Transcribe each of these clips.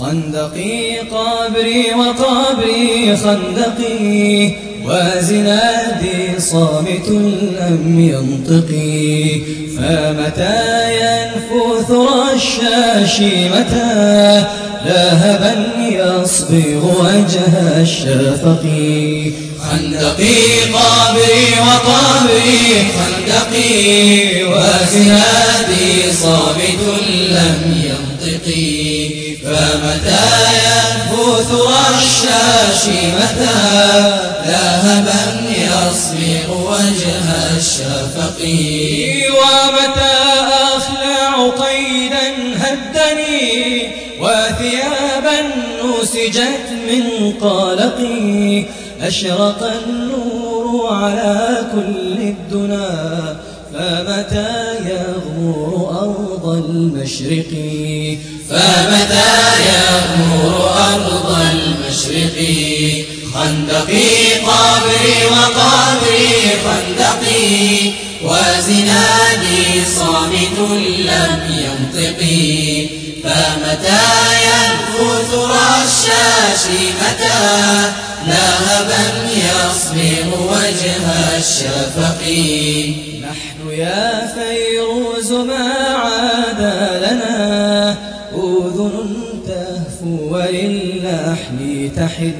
خندقي قبري وقبري خندقي. وزنادي صامت لم ينطقي. فمتى ينفث رشاشي متى ذهبا يصبغ وجه الشفق. خندقي قبري وقبري خندقي. وزنادي صامت لم ينطقي. فمتى ينفث رشاش متى؟ ذهبا يصبغ وجه الشفق ومتى أخلع قيدا هدني؟ وثيابا نسجت من قلقي. أشرق النور على كل الدنا. فمتى المشرق. فمتى يغمر أرض المشرق؟ خندقي قبري وقبري خندقي وزنادي صامت لم ينطقي فمتى ينفث رشاشي متى لهبا يصبغ وجه الشفق. نحن يا فيروز ما عاد لنا أذن تهفو وللحن تحن.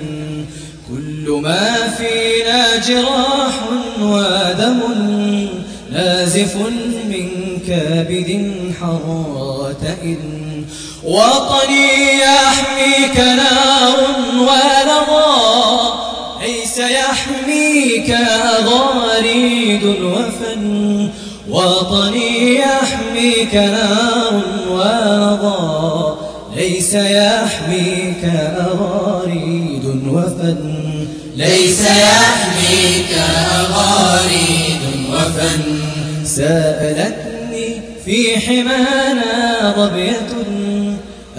كل ما فينا جراح ودم نازف من كبد حرات وطني يحميك نار ولظى ليس يحميك غاريد وفن. وطني يحميك نار ولظى ليس يحميك أغاريد وفن. ليس يحميك أغاريد وفن. سألتني في حمانا ظبية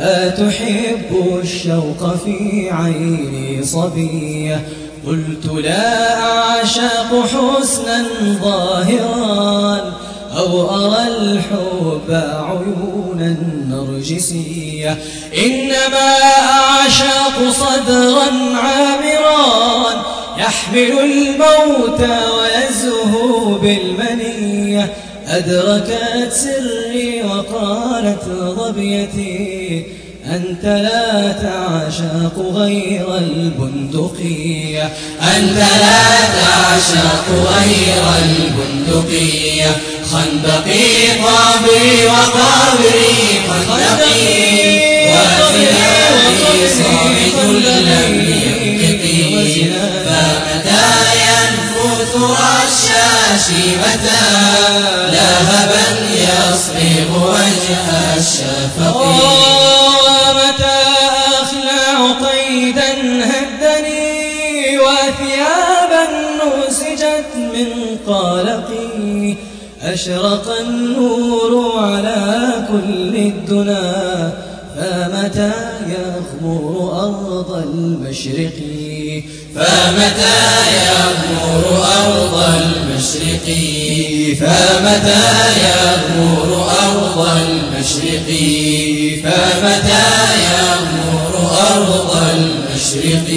أتحب الشوق في عيني صبية؟ قلت لا أعشق حسنا ظاهرا أو أرى الحب عيونا نرجسية. إنما أعشق صدرا عامرا يحمل الموت ويزهو بالمنية. أدركت سري وقالت ظبيتي أنت لا تعشق غير البندقية أنت لا تعشق غير البندقية خندقي قبري وقبري خندقي. وزنادي صامت لم ينطقي فمتى ينفث رشاشي متى؟ يصبغ وجه الشفق. ومتى أخلع قيدا هدني وثيابا نسجت من قلقي. أشرق النور على كل الدنا فمتى يغمر أرض المشرق؟ فمتى يغمر أرض المشرق؟ فمتى يغمر أرض المشرق؟ فمتى يغمر أرض المشرق؟